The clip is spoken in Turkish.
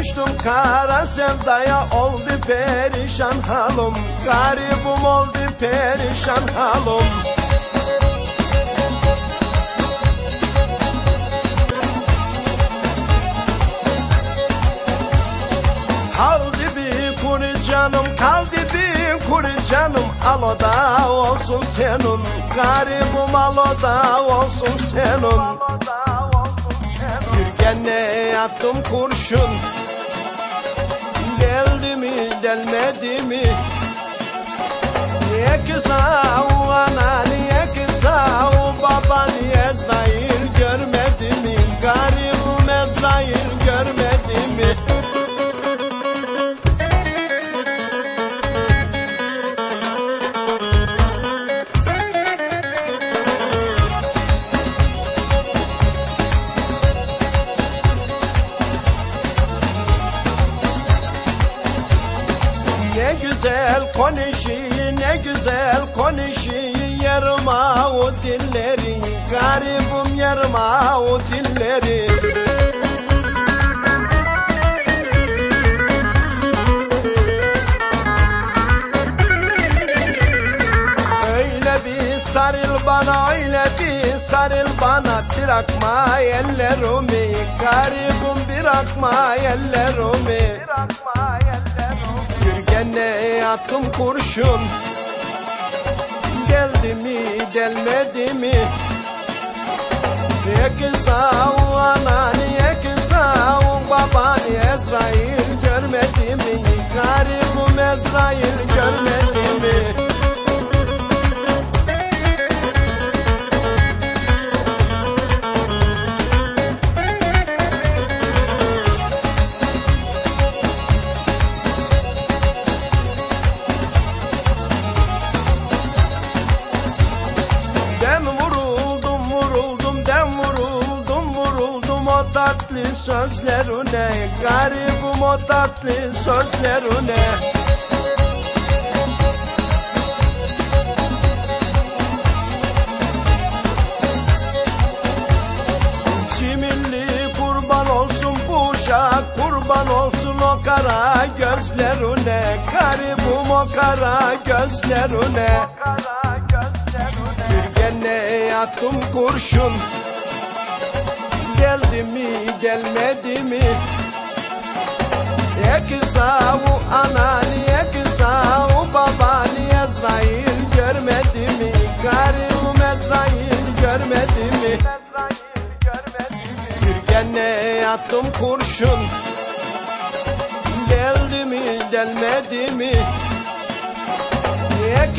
düştüm kara sevdaya oldu perişan halım. Garibim oldu perişan halım. Canım kaldı bir kuru canım. Al o da olsun senin. Garibim al o da olsun senin. Bir gene attım kurşun. Geldi mi gelmedi mi? Niye ki güzel konuşuyor, ne güzel konuşuyor. Yarıma o dilleri, garibim yarıma o dilleri Öyle bir sarıl bana, öyle bir sarıl bana. Bırakma ellerimi, garibim bırakma ellerimi. Bir gene attım kurşun. Geldi mi gelmedi mi? Niye ki sağ ana niye ki sağ baba? Niye Ezrail görmedi mi? Garibim Ezrail görmedi mi o tatlı sözlerine Garibim o tatlı sözlerine Ciminli kurban olsun bu uşak kurban olsun o kara gözlerine Garibim o kara gözlerine bir gene attım kurşun Geldi mi gelmedi mi? Niye ki savu ana niye ki savu baba? Niye Ezrail görmedi mi? Garibim Ezrail görmedi mi? Bir gene attım kurşun. Geldi mi gelmedi mi? Niye